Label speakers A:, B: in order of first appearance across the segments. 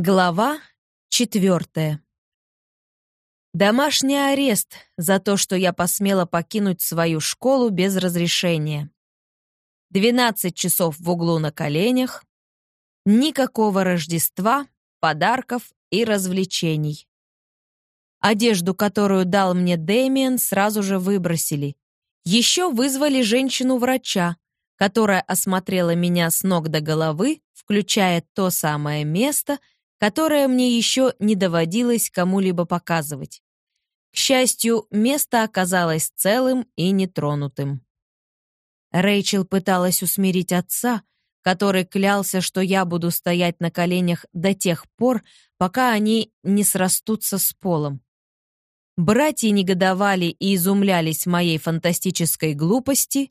A: Глава четвертая. Домашний арест за то, что я посмела покинуть свою школу без разрешения. 12 часов в углу на коленях. Никакого Рождества, подарков и развлечений. Одежду, которую дал мне Дэмиен, сразу же выбросили. Еще вызвали женщину-врача, которая осмотрела меня с ног до головы, включая то самое место, которое мне еще не доводилось кому-либо показывать. К счастью, место оказалось целым и нетронутым. Рэйчел пыталась усмирить отца, который клялся, что я буду стоять на коленях до тех пор, пока они не срастутся с полом. Братья негодовали и изумлялись моей фантастической глупости.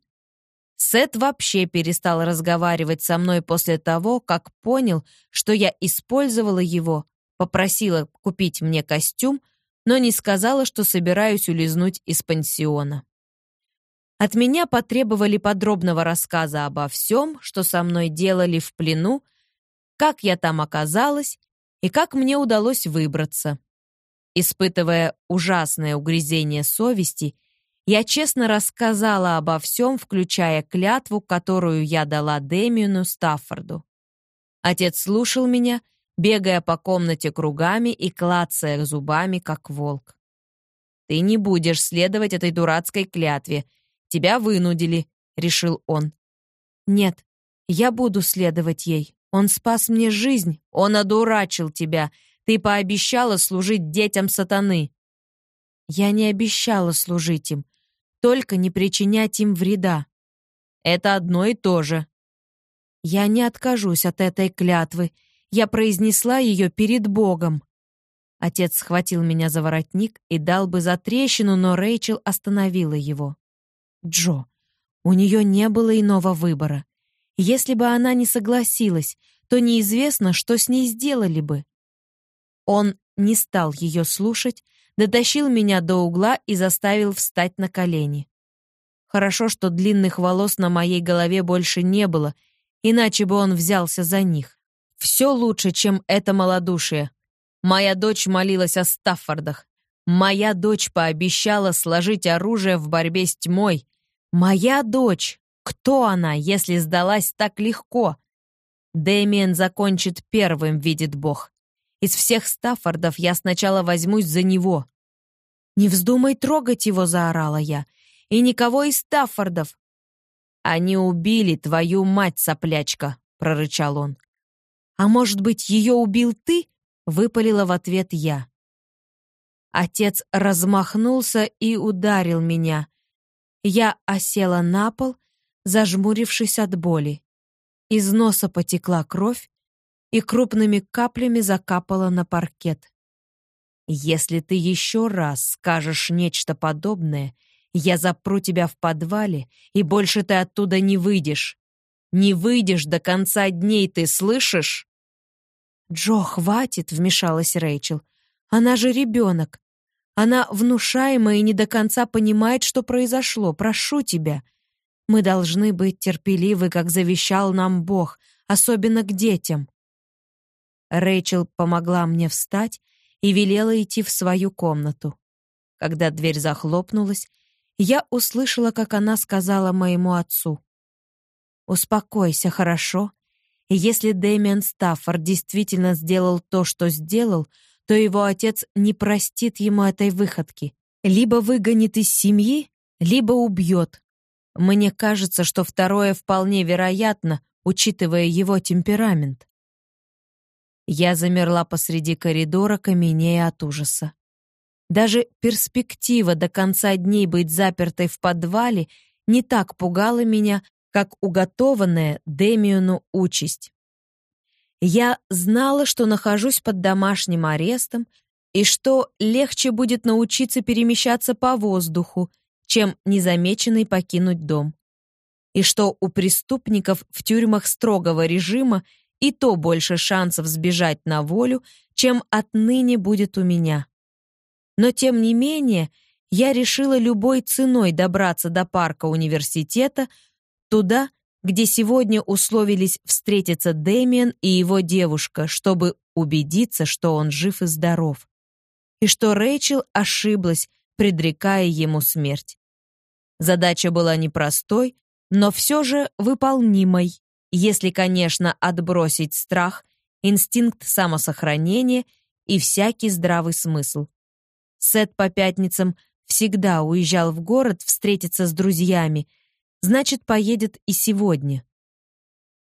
A: Сет вообще перестал разговаривать со мной после того, как понял, что я использовала его, попросила купить мне костюм, но не сказала, что собираюсь улизнуть из пансиона. От меня потребовали подробного рассказа обо всем, что со мной делали в плену, как я там оказалась и как мне удалось выбраться. Испытывая ужасное угрызение совести, я честно рассказала обо всем, включая клятву, которую я дала Дэмиону Стаффорду. Отец слушал меня, бегая по комнате кругами и клацая зубами, как волк. «Ты не будешь следовать этой дурацкой клятве. Тебя вынудили», — решил он. «Нет, я буду следовать ей. Он спас мне жизнь, он одурачил тебя. Ты пообещала служить детям сатаны». «Я не обещала служить им только не причинять им вреда. Это одно и то же. Я не откажусь от этой клятвы. Я произнесла ее перед Богом. Отец схватил меня за воротник и дал бы за трещину, но Рэйчел остановила его. Джо, у нее не было иного выбора. Если бы она не согласилась, то неизвестно, что с ней сделали бы. Он не стал ее слушать, дотащил меня до угла и заставил встать на колени. Хорошо, что длинных волос на моей голове больше не было, иначе бы он взялся за них. Все лучше, чем это малодушие. Моя дочь молилась о Стаффордах. Моя дочь пообещала сложить оружие в борьбе с тьмой. Моя дочь! Кто она, если сдалась так легко? Дэмиен закончит первым, видит Бог. Из всех Стаффордов я сначала возьмусь за него. «Не вздумай трогать его», — заорала я. «И никого из Стаффордов». «Они убили твою мать, соплячка», — прорычал он. «А может быть, ее убил ты?» — выпалила в ответ я. Отец размахнулся и ударил меня. Я осела на пол, зажмурившись от боли. Из носа потекла кровь, и крупными каплями закапала на паркет. «Если ты еще раз скажешь нечто подобное, я запру тебя в подвале, и больше ты оттуда не выйдешь. Не выйдешь до конца дней, ты слышишь?» «Джо, хватит», — вмешалась Рэйчел. «Она же ребенок. Она внушаемая и не до конца понимает, что произошло. Прошу тебя. Мы должны быть терпеливы, как завещал нам Бог, особенно к детям». Рэйчел помогла мне встать и велела идти в свою комнату. Когда дверь захлопнулась, я услышала, как она сказала моему отцу. «Успокойся, хорошо? Если Дэмиан Стаффорд действительно сделал то, что сделал, то его отец не простит ему этой выходки. Либо выгонит из семьи, либо убьет. Мне кажется, что второе вполне вероятно, учитывая его темперамент. Я замерла посреди коридора, каменея от ужаса. Даже перспектива до конца дней быть запертой в подвале не так пугала меня, как уготованная Демиону участь. Я знала, что нахожусь под домашним арестом и что легче будет научиться перемещаться по воздуху, чем незамеченный покинуть дом. И что у преступников в тюрьмах строгого режима и то больше шансов сбежать на волю, чем отныне будет у меня. Но тем не менее, я решила любой ценой добраться до парка университета, туда, где сегодня условились встретиться Дэмиан и его девушка, чтобы убедиться, что он жив и здоров. И что Рэйчел ошиблась, предрекая ему смерть. Задача была непростой, но все же выполнимой, если, конечно, отбросить страх, инстинкт самосохранения и всякий здравый смысл. Сет по пятницам всегда уезжал в город встретиться с друзьями, значит, поедет и сегодня.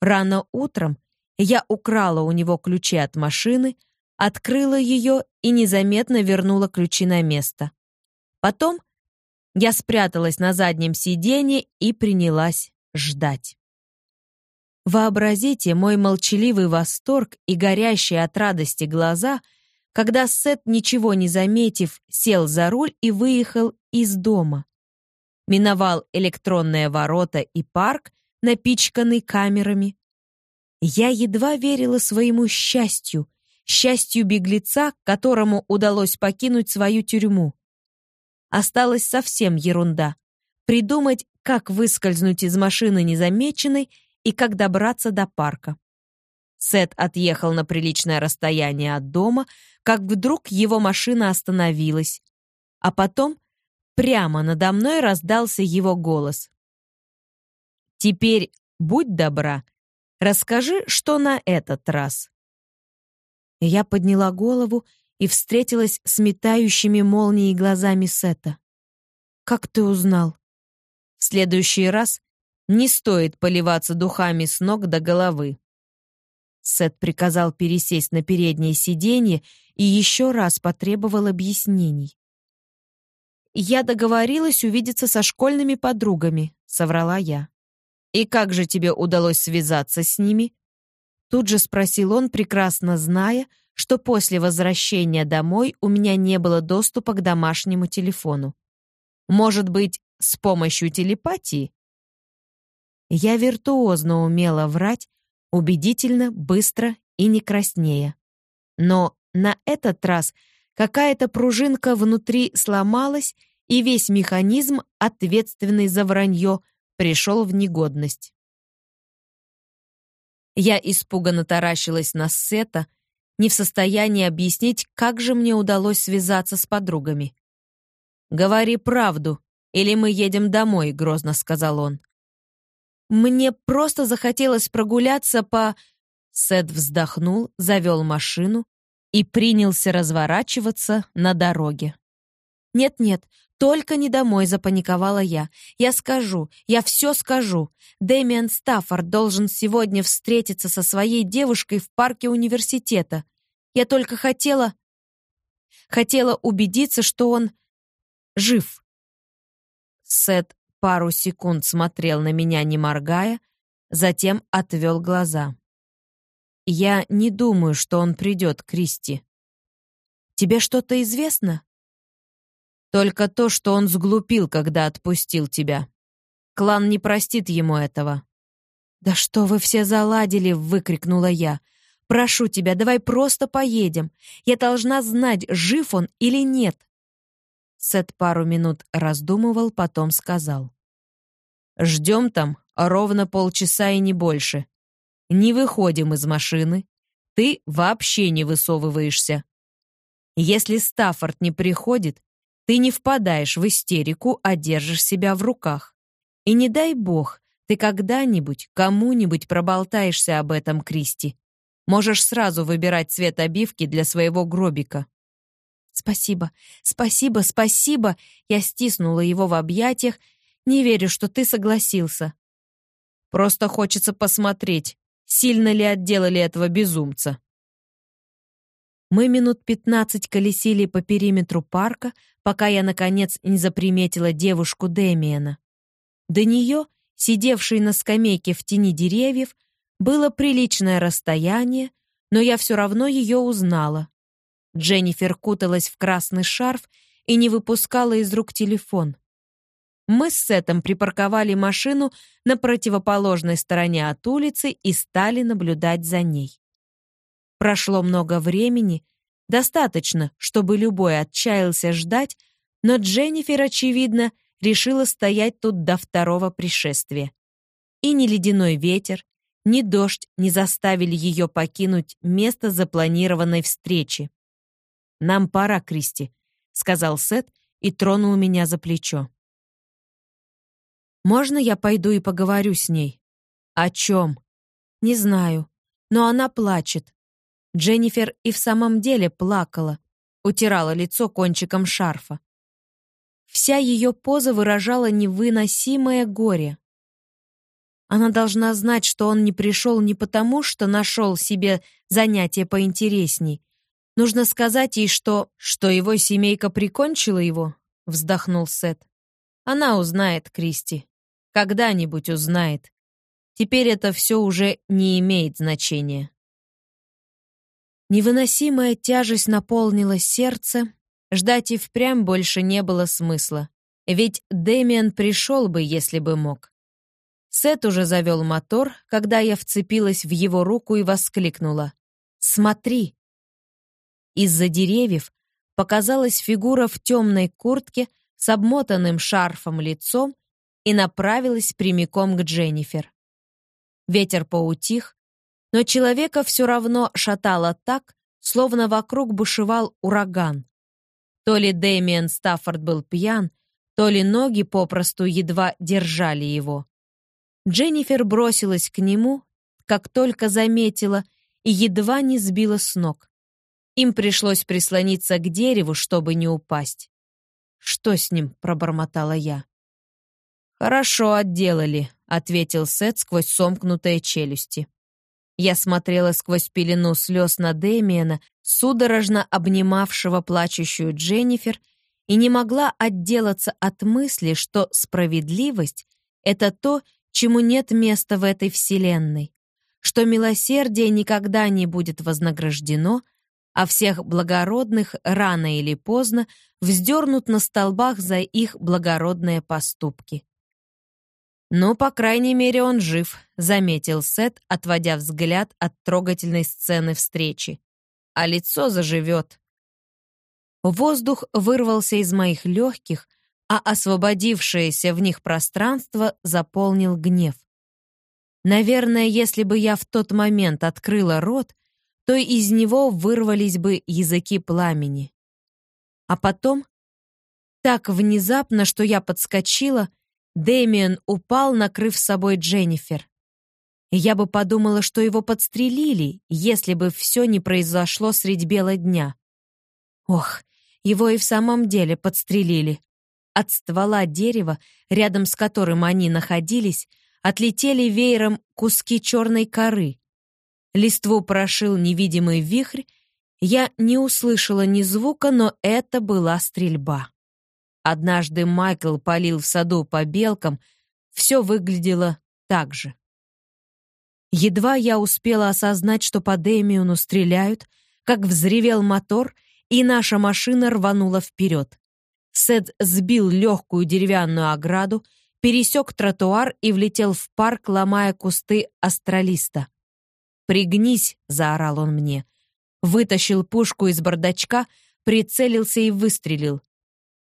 A: Рано утром я украла у него ключи от машины, открыла ее и незаметно вернула ключи на место. Потом я спряталась на заднем сиденье и принялась ждать. Вообразите мой молчаливый восторг и горящие от радости глаза, когда Сет, ничего не заметив, сел за руль и выехал из дома. Миновал электронные ворота и парк, напичканный камерами. Я едва верила своему счастью, счастью беглеца, которому удалось покинуть свою тюрьму. Осталась совсем ерунда. Придумать, как выскользнуть из машины незамеченной и как добраться до парка. Сет отъехал на приличное расстояние от дома, как вдруг его машина остановилась. А потом прямо надо мной раздался его голос. «Теперь будь добра, расскажи, что на этот раз». Я подняла голову и встретилась с метающими молнией глазами Сета. «Как ты узнал?» «В следующий раз не стоит поливаться духами с ног до головы». Сет приказал пересесть на переднее сиденье и еще раз потребовал объяснений. «Я договорилась увидеться со школьными подругами», — соврала я. «И как же тебе удалось связаться с ними?» Тут же спросил он, прекрасно зная, что после возвращения домой у меня не было доступа к домашнему телефону. Может быть, с помощью телепатии? Я виртуозно умела врать, убедительно, быстро и не краснея. Но на этот раз какая-то пружинка внутри сломалась, и весь механизм, ответственный за вранье, пришел в негодность. Я испуганно таращилась на Сета, не в состоянии объяснить, как же мне удалось связаться с подругами. «Говори правду, или мы едем домой», — грозно сказал он. «Мне просто захотелось прогуляться по...» Сет вздохнул, завел машину и принялся разворачиваться на дороге. «Нет-нет, только не домой», — запаниковала я. «Я скажу, я все скажу. Дэмиан Стаффорд должен сегодня встретиться со своей девушкой в парке университета. Я только хотела... Хотела убедиться, что он жив». Сет пару секунд смотрел на меня, не моргая, затем отвел глаза. «Я не думаю, что он придет, Кристи. Тебе что-то известно?» Только то, что он сглупил, когда отпустил тебя. Клан не простит ему этого». «Да что вы все заладили!» — выкрикнула я. «Прошу тебя, давай просто поедем. Я должна знать, жив он или нет». Сет пару минут раздумывал, потом сказал. «Ждем там ровно полчаса и не больше. Не выходим из машины. Ты вообще не высовываешься. Если Стаффорд не приходит, ты не впадаешь в истерику, а держишь себя в руках. И не дай бог, ты когда-нибудь кому-нибудь проболтаешься об этом, Кристи. Можешь сразу выбирать цвет обивки для своего гробика. Спасибо, спасибо, спасибо. Я стиснула его в объятиях. Не верю, что ты согласился. Просто хочется посмотреть, сильно ли отделали этого безумца. Мы минут пятнадцать колесили по периметру парка, пока я, наконец, не заприметила девушку Дэмиена. До нее, сидевшей на скамейке в тени деревьев, было приличное расстояние, но я все равно ее узнала. Дженнифер куталась в красный шарф и не выпускала из рук телефон. Мы с Сетом припарковали машину на противоположной стороне от улицы и стали наблюдать за ней. Прошло много времени, достаточно, чтобы любой отчаялся ждать, но Дженнифер, очевидно, решила стоять тут до второго пришествия. И ни ледяной ветер, ни дождь не заставили ее покинуть место запланированной встречи. «Нам пора, Кристи», — сказал Сет и тронул меня за плечо. «Можно я пойду и поговорю с ней?» «О чем?» «Не знаю, но она плачет». Дженнифер и в самом деле плакала, утирала лицо кончиком шарфа. Вся ее поза выражала невыносимое горе. Она должна знать, что он не пришел не потому, что нашел себе занятие поинтересней. Нужно сказать ей, что... что его семейка прикончила его, вздохнул Сет. Она узнает, Кристи. Когда-нибудь узнает. Теперь это все уже не имеет значения. Невыносимая тяжесть наполнила сердце. Ждать и впрямь больше не было смысла. Ведь Дэмиан пришел бы, если бы мог. Сет уже завел мотор, когда я вцепилась в его руку и воскликнула. «Смотри!» Из-за деревьев показалась фигура в темной куртке с обмотанным шарфом лицом и направилась прямиком к Дженнифер. Ветер поутих, но человека все равно шатало так, словно вокруг бушевал ураган. То ли Дэмиен Стаффорд был пьян, то ли ноги попросту едва держали его. Дженнифер бросилась к нему, как только заметила, и едва не сбила с ног. Им пришлось прислониться к дереву, чтобы не упасть. «Что с ним?» — пробормотала я. «Хорошо отделали», — ответил Сет сквозь сомкнутые челюсти. Я смотрела сквозь пелену слез на Дэмиена, судорожно обнимавшего плачущую Дженнифер, и не могла отделаться от мысли, что справедливость — это то, чему нет места в этой вселенной, что милосердие никогда не будет вознаграждено, а всех благородных рано или поздно вздернут на столбах за их благородные поступки. «Ну, по крайней мере, он жив», — заметил Сет, отводя взгляд от трогательной сцены встречи. «А лицо заживет». Воздух вырвался из моих легких, а освободившееся в них пространство заполнил гнев. Наверное, если бы я в тот момент открыла рот, то из него вырвались бы языки пламени. А потом, так внезапно, что я подскочила, Дэмиен упал, накрыв собой Дженнифер. Я бы подумала, что его подстрелили, если бы все не произошло средь бела дня. Ох, его и в самом деле подстрелили. От ствола дерева, рядом с которым они находились, отлетели веером куски черной коры. Листву прошил невидимый вихрь, я не услышала ни звука, но это была стрельба. Однажды Майкл полил в саду по белкам, все выглядело так же. Едва я успела осознать, что по Дэмиону стреляют, как взревел мотор, и наша машина рванула вперед. Сет сбил легкую деревянную ограду, пересек тротуар и влетел в парк, ломая кусты астралиста. «Пригнись!» — заорал он мне. Вытащил пушку из бардачка, прицелился и выстрелил.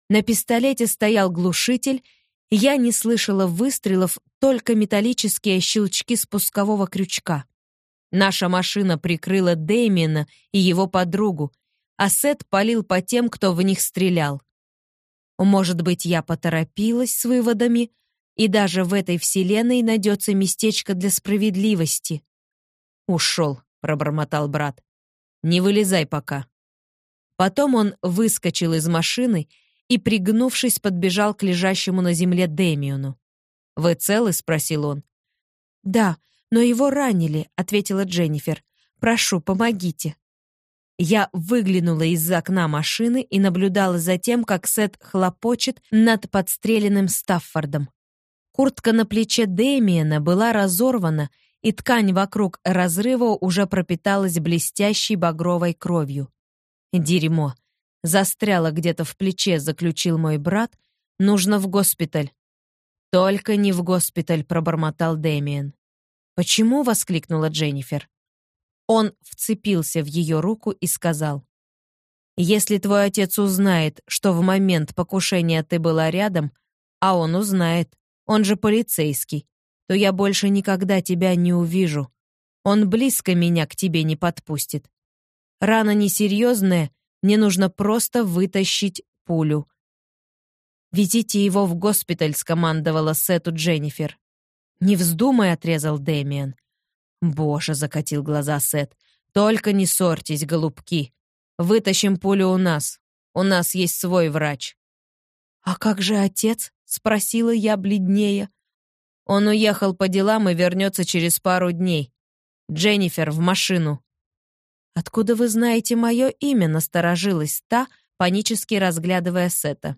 A: На пистолете стоял глушитель, я не слышала выстрелов, только металлические щелчки спускового крючка. Наша машина прикрыла Дэймина и его подругу, а Сет палил по тем, кто в них стрелял. Может быть, я поторопилась с выводами, и даже в этой вселенной найдется местечко для справедливости. «Ушел», — пробормотал брат. «Не вылезай пока». Потом он выскочил из машины и, пригнувшись, подбежал к лежащему на земле Демиону. «Вы целы?» — спросил он. «Да, но его ранили», — ответила Дженнифер. «Прошу, помогите». Я выглянула из окна машины и наблюдала за тем, как Сет хлопочет над подстреленным Стаффордом. Куртка на плече Дэмиена была разорвана, и ткань вокруг разрыва уже пропиталась блестящей багровой кровью. Дерьмо. Застряло где-то в плече, заключил мой брат. Нужно в госпиталь. Только не в госпиталь, пробормотал Дэмиен. Почему? воскликнула Дженнифер. Он вцепился в ее руку и сказал, «Если твой отец узнает, что в момент покушения ты была рядом, а он узнает, он же полицейский, то я больше никогда тебя не увижу. Он близко меня к тебе не подпустит. Рана несерьезная, мне нужно просто вытащить пулю. «Везите его в госпиталь», — скомандовала Сету Дженнифер. «Не вздумай», — отрезал Дэмиан. «Боже», — закатил глаза Сет, — «только не ссорьтесь, голубки. Вытащим пулю у нас. У нас есть свой врач». «А как же отец?» — спросила я бледнее. «Он уехал по делам и вернется через пару дней. Дженнифер, в машину». «Откуда вы знаете мое имя?» — насторожилась та, панически разглядывая Сета.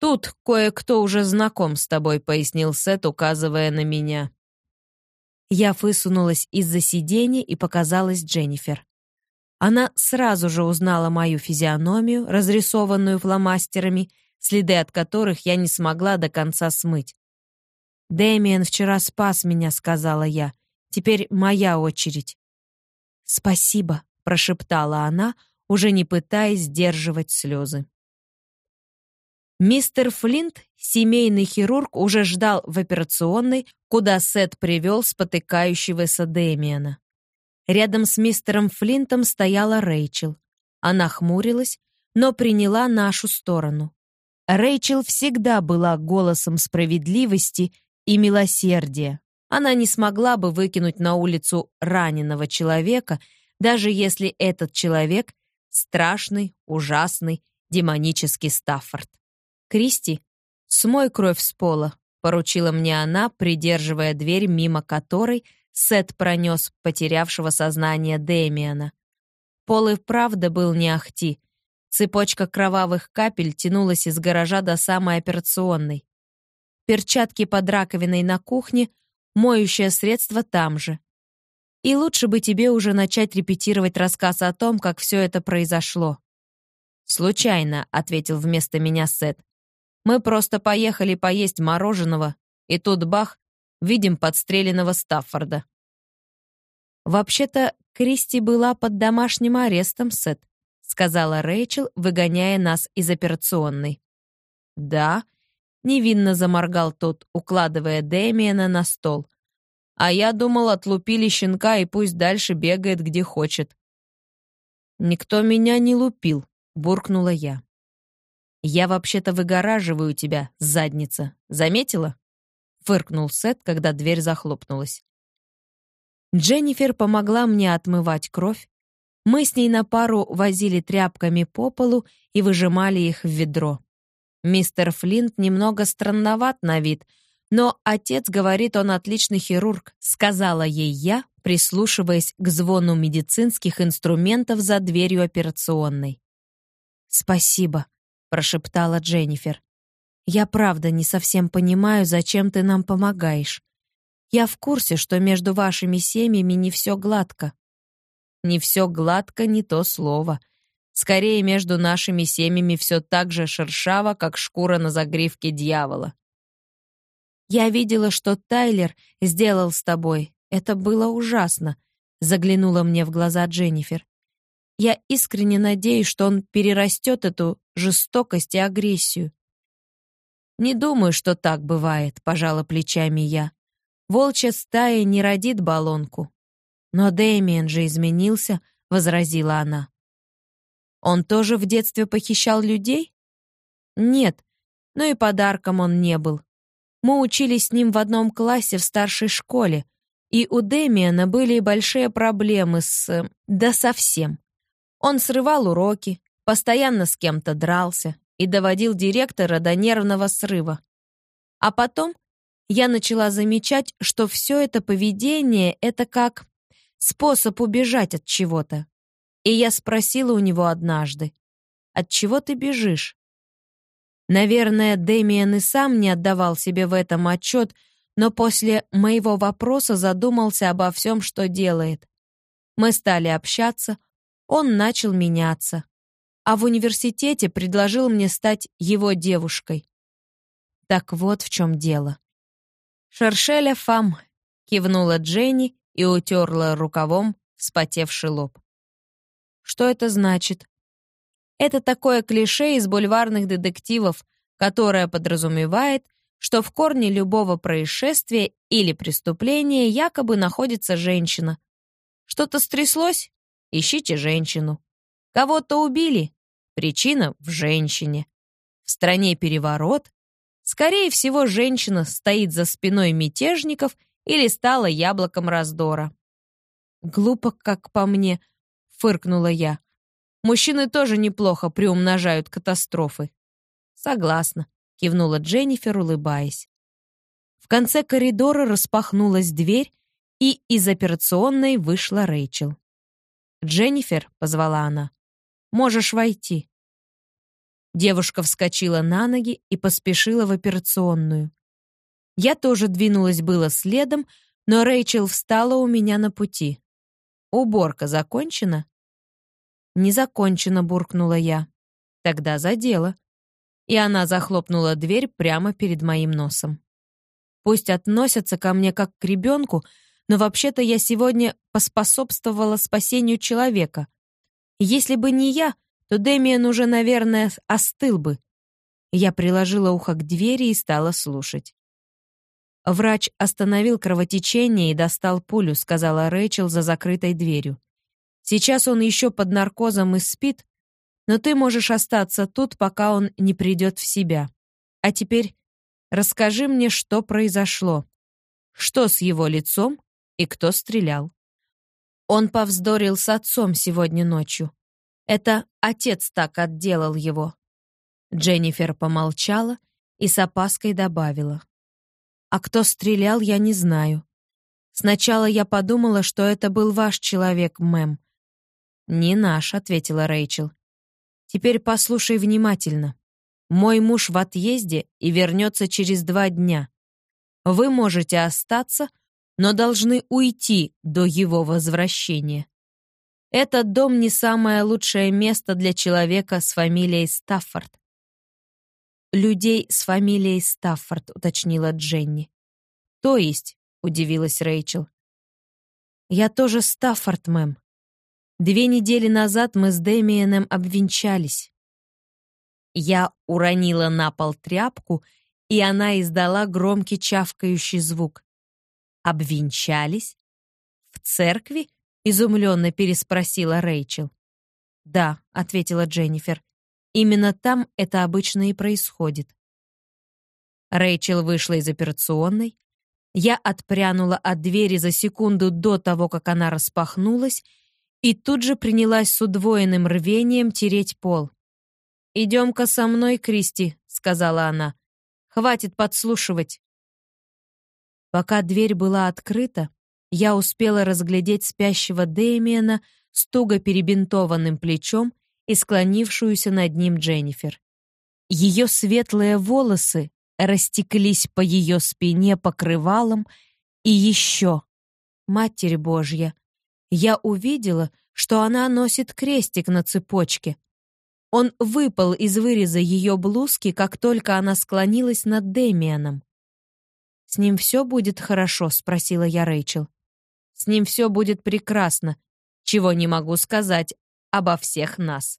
A: «Тут кое-кто уже знаком с тобой», — пояснил Сет, указывая на меня. Я высунулась из-за сиденья и показалась Дженнифер. Она сразу же узнала мою физиономию, разрисованную фломастерами, следы от которых я не смогла до конца смыть. «Дэмиен вчера спас меня», — сказала я. «Теперь моя очередь». «Спасибо», — прошептала она, уже не пытаясь сдерживать слезы. Мистер Флинт, семейный хирург, уже ждал в операционной, куда Сет привел спотыкающегося Дэмиана. Рядом с мистером Флинтом стояла Рэйчел. Она хмурилась, но приняла нашу сторону. Рэйчел всегда была голосом справедливости и милосердия. Она не смогла бы выкинуть на улицу раненого человека, даже если этот человек — страшный, ужасный, демонический Стаффорд. «Кристи, смой кровь с пола», — поручила мне она, придерживая дверь, мимо которой Сет пронес потерявшего сознание Дэмиана. Пол и правда был не ахти. Цепочка кровавых капель тянулась из гаража до самой операционной. Перчатки под раковиной на кухне, моющее средство там же. И лучше бы тебе уже начать репетировать рассказ о том, как все это произошло. «Случайно», — ответил вместо меня Сет. Мы просто поехали поесть мороженого, и тут бах, видим подстреленного Стаффорда. «Вообще-то, Кристи была под домашним арестом, Сет», сказала Рэйчел, выгоняя нас из операционной. «Да», — невинно заморгал тот, укладывая Дэмиена на стол. «А я думал, отлупили щенка, и пусть дальше бегает, где хочет». «Никто меня не лупил», — буркнула я. «Я вообще-то выгораживаю тебя, задница. Заметила?» Фыркнул Сет, когда дверь захлопнулась. Дженнифер помогла мне отмывать кровь. Мы с ней на пару возили тряпками по полу и выжимали их в ведро. Мистер Флинт немного странноват на вид, но отец говорит, он отличный хирург, сказала ей я, прислушиваясь к звону медицинских инструментов за дверью операционной. «Спасибо», прошептала Дженнифер. Я правда не совсем понимаю, зачем ты нам помогаешь. Я в курсе, что между вашими семьями не все гладко. Не все гладко не то слово. Скорее, между нашими семьями все так же шершаво, как шкура на загривке дьявола. Я видела, что Тайлер сделал с тобой. Это было ужасно, заглянула мне в глаза Дженнифер. Я искренне надеюсь, что он перерастет эту жестокость и агрессию. «Не думаю, что так бывает», — пожала плечами я. «Волчья стая не родит баллонку». «Но Дэмиен же изменился», — возразила она. «Он тоже в детстве похищал людей?» «Нет, но и подарком он не был. Мы учились с ним в одном классе в старшей школе, и у Дэмиена были большие проблемы с... да совсем. Он срывал уроки, постоянно с кем-то дрался и доводил директора до нервного срыва. А потом я начала замечать, что все это поведение — это как способ убежать от чего-то. И я спросила у него однажды, «От чего ты бежишь?» Наверное, Дэмиен и сам не отдавал себе в этом отчет, но после моего вопроса задумался обо всем, что делает. Мы стали общаться — он начал меняться. А в университете предложил мне стать его девушкой. Так вот в чем дело. «Шершеля фам», — кивнула Дженни и утерла рукавом вспотевший лоб. «Что это значит?» Это такое клише из бульварных детективов, которое подразумевает, что в корне любого происшествия или преступления якобы находится женщина. Что-то стряслось? Ищите женщину. Кого-то убили? Причина в женщине. В стране переворот? Скорее всего, женщина стоит за спиной мятежников или стала яблоком раздора. Глупо, как по мне, фыркнула я. Мужчины тоже неплохо приумножают катастрофы. Согласна, кивнула Дженнифер, улыбаясь. В конце коридора распахнулась дверь, и из операционной вышла Рэйчел. «Дженнифер», — позвала она, — «можешь войти». Девушка вскочила на ноги и поспешила в операционную. Я тоже двинулась было следом, но Рэйчел встала у меня на пути. «Уборка закончена?» «Не закончена», — буркнула я. «Тогда за дело». И она захлопнула дверь прямо перед моим носом. Пусть относятся ко мне как к ребенку, но вообще-то я сегодня поспособствовала спасению человека. Если бы не я, то Дэмиен уже, наверное, остыл бы. Я приложила ухо к двери и стала слушать. Врач остановил кровотечение и достал пулю, сказала Рэйчел за закрытой дверью. Сейчас он еще под наркозом и спит, но ты можешь остаться тут, пока он не придет в себя. А теперь расскажи мне, что произошло. Что с его лицом и кто стрелял? Он повздорил с отцом сегодня ночью. Это отец так отделал его. Дженнифер помолчала и с опаской добавила. А кто стрелял, я не знаю. Сначала я подумала, что это был ваш человек, мэм. «Не наш», — ответила Рэйчел. «Теперь послушай внимательно. Мой муж в отъезде и вернется через два дня. Вы можете остаться, но должны уйти до его возвращения. Этот дом не самое лучшее место для человека с фамилией Стаффорд. «Людей с фамилией Стаффорд», — уточнила Дженни. «То есть?» — удивилась Рэйчел. «Я тоже Стаффорд, мэм. Две недели назад мы с Дэмиеном обвенчались. Я уронила на пол тряпку, и она издала громкий чавкающий звук. «Обвенчались? В церкви?» — изумленно переспросила Рэйчел. «Да», — ответила Дженнифер. «Именно там это обычно и происходит». Рэйчел вышла из операционной. Я отпрянула от двери за секунду до того, как она распахнулась, и тут же принялась с удвоенным рвением тереть пол. «Идем-ка со мной, Кристи», — сказала она. «Хватит подслушивать». Пока дверь была открыта, я успела разглядеть спящего Дэмиена с туго перебинтованным плечом и склонившуюся над ним Дженнифер. Ее светлые волосы растеклись по ее спине покрывалом, и еще, Матерь Божья, я увидела, что она носит крестик на цепочке. Он выпал из выреза ее блузки, как только она склонилась над Дэмианом. «С ним все будет хорошо?» — спросила я Рэйчел. «С ним все будет прекрасно, чего не могу сказать обо всех нас».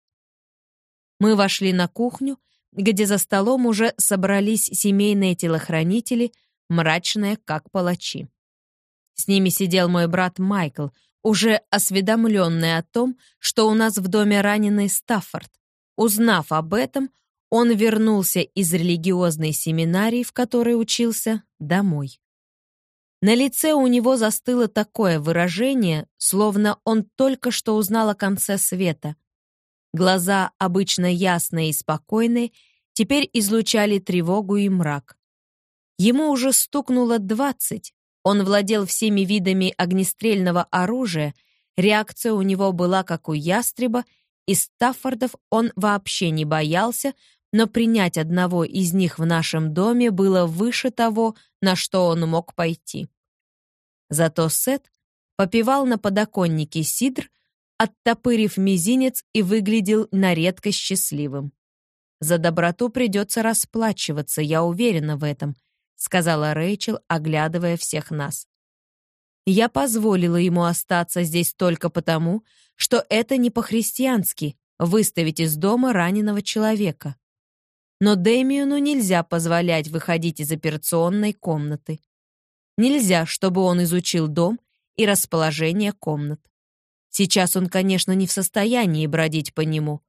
A: Мы вошли на кухню, где за столом уже собрались семейные телохранители, мрачные, как палачи. С ними сидел мой брат Майкл — уже осведомленный о том, что у нас в доме раненый Стаффорд. Узнав об этом, он вернулся из религиозной семинарии, в которой учился, домой. На лице у него застыло такое выражение, словно он только что узнал о конце света. Глаза, обычно ясные и спокойные, теперь излучали тревогу и мрак. Ему уже стукнуло двадцать, он владел всеми видами огнестрельного оружия, реакция у него была как у ястреба, и Стаффордов он вообще не боялся, но принять одного из них в нашем доме было выше того, на что он мог пойти. Зато Сет попивал на подоконнике сидр, оттопырив мизинец и выглядел на редкость счастливым. За доброту придется расплачиваться, я уверена в этом — сказала Рэйчел, оглядывая всех нас. Я позволила ему остаться здесь только потому, что это не по-христиански выставить из дома раненого человека. Но Дэмиону нельзя позволять выходить из операционной комнаты. Нельзя, чтобы он изучил дом и расположение комнат. Сейчас он, конечно, не в состоянии бродить по нему,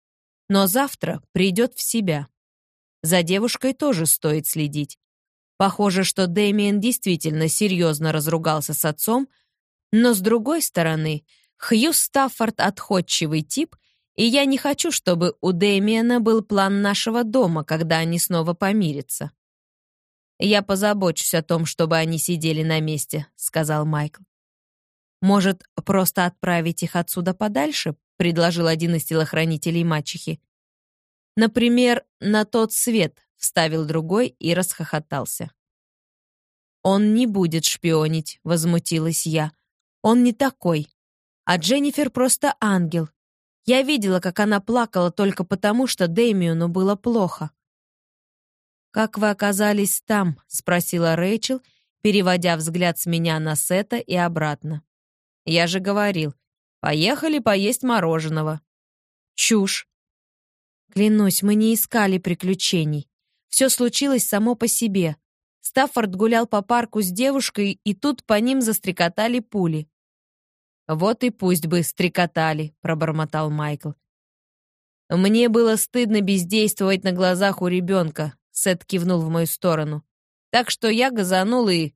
A: но завтра придет в себя. За девушкой тоже стоит следить. Похоже, что Дэмиен действительно серьезно разругался с отцом, но, с другой стороны, Хью Стаффорд — отходчивый тип, и я не хочу, чтобы у Дэмиена был план нашего дома, когда они снова помирятся. «Я позабочусь о том, чтобы они сидели на месте», — сказал Майкл. «Может, просто отправить их отсюда подальше?» — предложил один из телохранителей мачехи. «Например, на тот свет», — вставил другой и расхохотался. «Он не будет шпионить», — возмутилась я. «Он не такой. А Дженнифер просто ангел. Я видела, как она плакала только потому, что Дэмиону было плохо». «Как вы оказались там?» — спросила Рэйчел, переводя взгляд с меня на Сета и обратно. «Я же говорил, поехали поесть мороженого». «Чушь. Клянусь, мы не искали приключений. Все случилось само по себе. Стаффорд гулял по парку с девушкой, и тут по ним застрекотали пули. «Вот и пусть бы стрекотали», — пробормотал Майкл. «Мне было стыдно бездействовать на глазах у ребенка», — Сет кивнул в мою сторону. «Так что я газанул и...»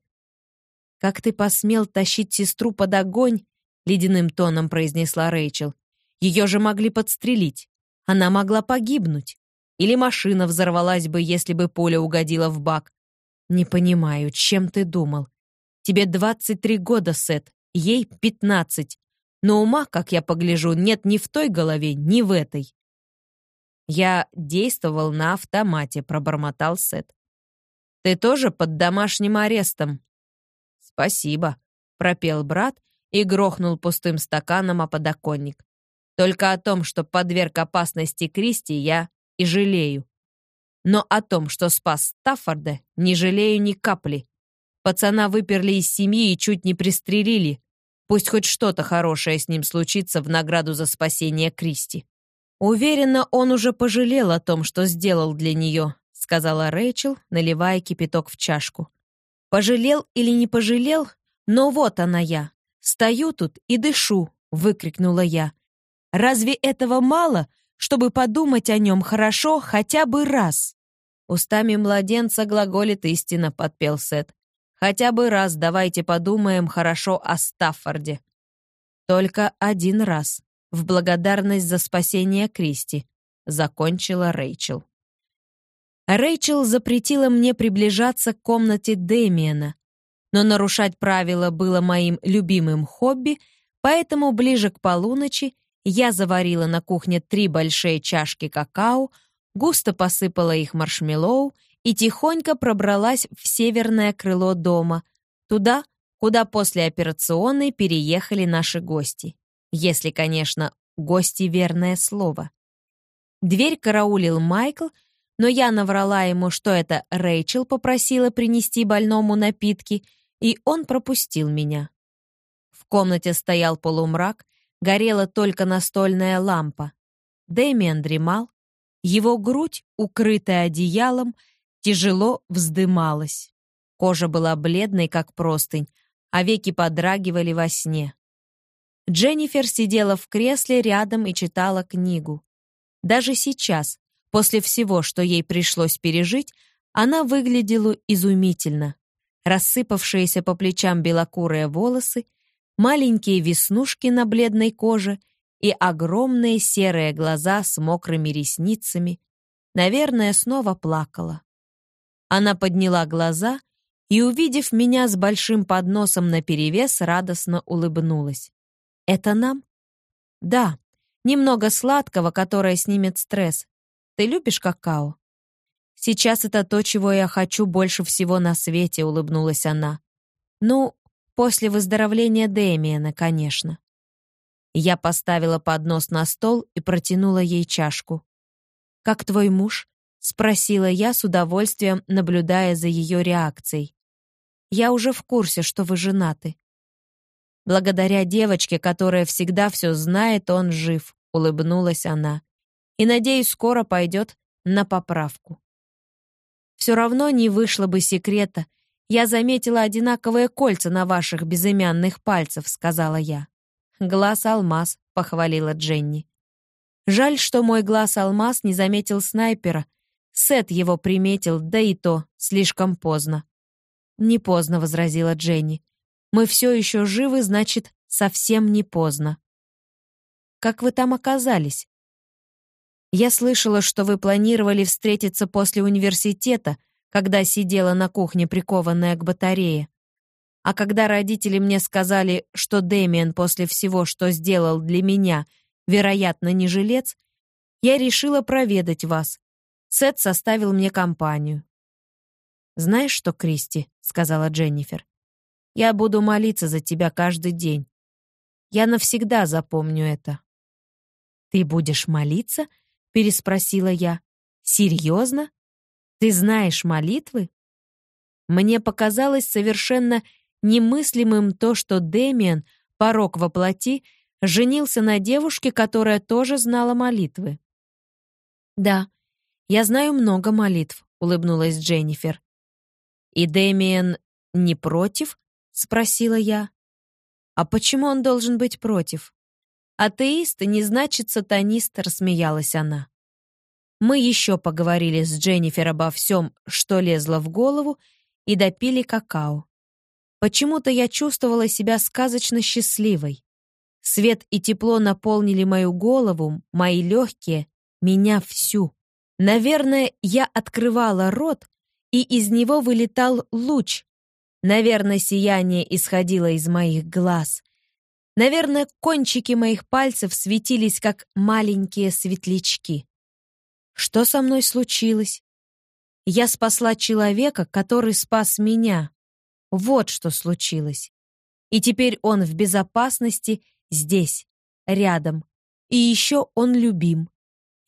A: «Как ты посмел тащить сестру под огонь?» — ледяным тоном произнесла Рэйчел. «Ее же могли подстрелить. Она могла погибнуть. Или машина взорвалась бы, если бы пуля угодила в бак. Не понимаю, чем ты думал? Тебе 23 года, Сет, ей 15. Но ума, как я погляжу, нет ни в той голове, ни в этой. Я действовал на автомате, пробормотал Сет. Ты тоже под домашним арестом. Спасибо, пропел брат и грохнул пустым стаканом о подоконник. Только о том, что подверг опасности Кристи, я и жалею. Но о том, что спас Стаффорда, не жалею ни капли. Пацана выперли из семьи и чуть не пристрелили. Пусть хоть что-то хорошее с ним случится в награду за спасение Кристи. Уверена, он уже пожалел о том, что сделал для нее, сказала Рэйчел, наливая кипяток в чашку. Пожалел или не пожалел, но вот она я. Стою тут и дышу, выкрикнула я. Разве этого мало, чтобы подумать о нем хорошо хотя бы раз? Устами младенца глаголит истина, подпел Сет. Хотя бы раз давайте подумаем хорошо о Стаффорде. Только один раз, в благодарность за спасение Кристи, закончила Рэйчел. Рэйчел запретила мне приближаться к комнате Дэмиена, но нарушать правила было моим любимым хобби, поэтому ближе к полуночи я заварила на кухне три большие чашки какао, густо посыпала их маршмеллоу и тихонько пробралась в северное крыло дома, туда, куда после операционной переехали наши гости. Если, конечно, гости — верное слово. Дверь караулил Майкл, но я наврала ему, что это Рэйчел попросила принести больному напитки, и он пропустил меня. В комнате стоял полумрак, горела только настольная лампа. Дэмиан дремал, его грудь, укрытая одеялом, тяжело вздымалась. Кожа была бледной, как простынь, а веки подрагивали во сне. Дженнифер сидела в кресле рядом и читала книгу. Даже сейчас, после всего, что ей пришлось пережить, она выглядела изумительно. Рассыпавшиеся по плечам белокурые волосы, маленькие веснушки на бледной коже и огромные серые глаза с мокрыми ресницами. Наверное, снова плакала. Она подняла глаза и, увидев меня с большим подносом наперевес, радостно улыбнулась. «Это нам?» «Да, немного сладкого, которое снимет стресс. Ты любишь какао?» «Сейчас это то, чего я хочу больше всего на свете», — улыбнулась она. «Ну, После выздоровления Дэмиена, конечно. Я поставила поднос на стол и протянула ей чашку. «Как твой муж?» — спросила я с удовольствием, наблюдая за ее реакцией. «Я уже в курсе, что вы женаты». «Благодаря девочке, которая всегда все знает, он жив», — улыбнулась она. «И, надеюсь, скоро пойдет на поправку». все равно не вышло бы секрета. Я заметила одинаковые кольца на ваших безымянных пальцах», — сказала я. «Глаз алмаз», — похвалила Дженни. Жаль, что мой глаз алмаз не заметил снайпера. Сет его приметил, да и то слишком поздно. «Не поздно», — возразила Дженни. «Мы все еще живы, значит, совсем не поздно». «Как вы там оказались?» «Я слышала, что вы планировали встретиться после университета, когда сидела на кухне, прикованная к батарее. А когда родители мне сказали, что Дэмиен после всего, что сделал для меня, вероятно, не жилец, я решила проведать вас. Сет составил мне компанию. «Знаешь что, Кристи?» — сказала Дженнифер. «Я буду молиться за тебя каждый день. Я навсегда запомню это». «Ты будешь молиться?» — переспросила я. «Серьезно? Ты знаешь молитвы?» Мне показалось совершенно немыслимым то, что Дэмиан, порок во плоти, женился на девушке, которая тоже знала молитвы. «Да, я знаю много молитв», — улыбнулась Дженнифер. «И Дэмиен не против?» — спросила я. «А почему он должен быть против?» «Атеист не значит сатанист», — рассмеялась она. Мы еще поговорили с Дженнифер обо всем, что лезло в голову, и допили какао. Почему-то я чувствовала себя сказочно счастливой. Свет и тепло наполнили мою голову, мои легкие, меня всю. Наверное, я открывала рот, и из него вылетал луч. Наверное, сияние исходило из моих глаз. Наверное, кончики моих пальцев светились, как маленькие светлячки. Что со мной случилось? Я спасла человека, который спас меня. Вот что случилось. И теперь он в безопасности здесь, рядом. И еще он любим.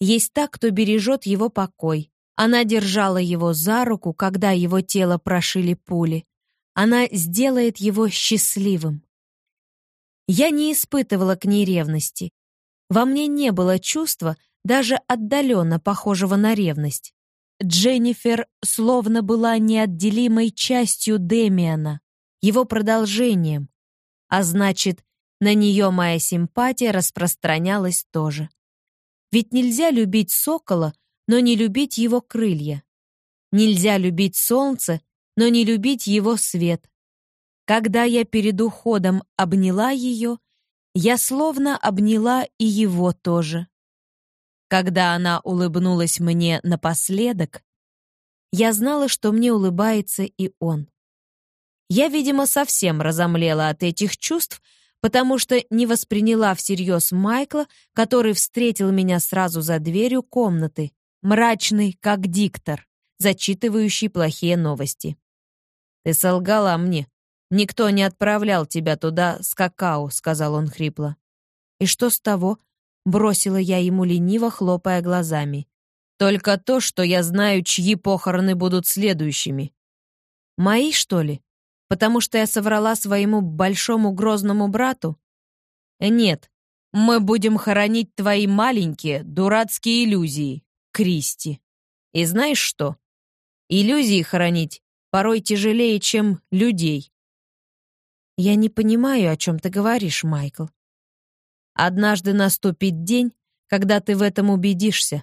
A: Есть та, кто бережет его покой. Она держала его за руку, когда его тело прошили пули. Она сделает его счастливым. Я не испытывала к ней ревности. Во мне не было чувства, даже отдаленно похожего на ревность. Дженнифер словно была неотделимой частью Демиана, его продолжением, а значит, на нее моя симпатия распространялась тоже. Ведь нельзя любить сокола, но не любить его крылья. Нельзя любить солнце, но не любить его свет. Когда я перед уходом обняла ее, я словно обняла и его тоже. Когда она улыбнулась мне напоследок, я знала, что мне улыбается и он. Я, видимо, совсем разомлела от этих чувств, потому что не восприняла всерьез Майкла, который встретил меня сразу за дверью комнаты, мрачный, как диктор, зачитывающий плохие новости. «Ты солгала мне. Никто не отправлял тебя туда с какао», — сказал он хрипло. «И что с того?» — бросила я ему лениво, хлопая глазами. «Только то, что я знаю, чьи похороны будут следующими». «Мои, что ли?» Потому что я соврала своему большому грозному брату? Нет, мы будем хоронить твои маленькие дурацкие иллюзии, Кристи. И знаешь что? Иллюзии хоронить порой тяжелее, чем людей. Я не понимаю, о чем ты говоришь, Майкл. Однажды наступит день, когда ты в этом убедишься.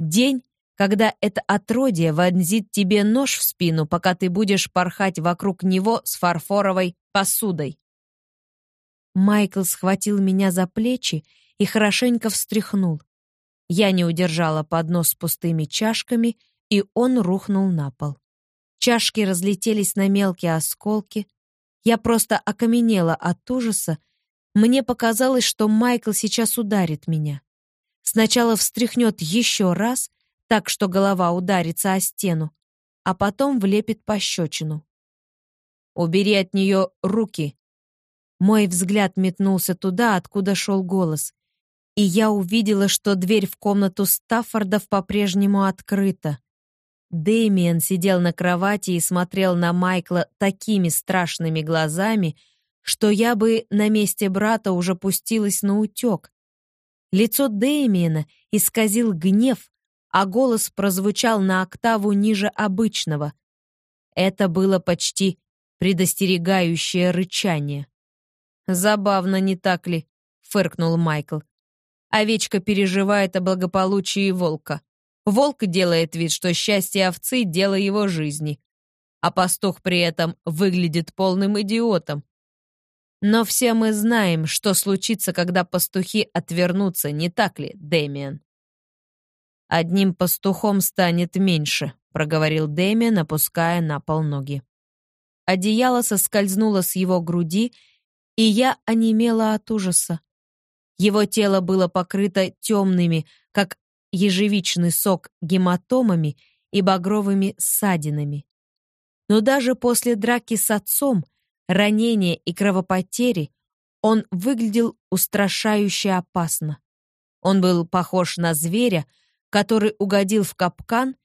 A: День, когда это отродье вонзит тебе нож в спину, пока ты будешь порхать вокруг него с фарфоровой посудой. Майкл схватил меня за плечи и хорошенько встряхнул. Я не удержала поднос с пустыми чашками, и он рухнул на пол. Чашки разлетелись на мелкие осколки. Я просто окаменела от ужаса. Мне показалось, что Майкл сейчас ударит меня. Сначала встряхнет еще раз, так что голова ударится о стену, а потом влепит пощечину. «Убери от нее руки!» Мой взгляд метнулся туда, откуда шел голос, и я увидела, что дверь в комнату Стаффордов по-прежнему открыта. Дэмиен сидел на кровати и смотрел на Майкла такими страшными глазами, что я бы на месте брата уже пустилась на утек. Лицо Дэмиена исказил гнев, а голос прозвучал на октаву ниже обычного. Это было почти предостерегающее рычание. «Забавно, не так ли?» — фыркнул Майкл. Овечка переживает о благополучии волка. Волк делает вид, что счастье овцы — дело его жизни. А пастух при этом выглядит полным идиотом. Но все мы знаем, что случится, когда пастухи отвернутся, не так ли, Дэмиан? «Одним пастухом станет меньше», — проговорил Дэмиан, опуская на пол ноги. Одеяло соскользнуло с его груди, и я онемела от ужаса. Его тело было покрыто темными, как ежевичный сок, гематомами и багровыми ссадинами. Но даже после драки с отцом ранения и кровопотери, он выглядел устрашающе опасно. Он был похож на зверя, который угодил в капкан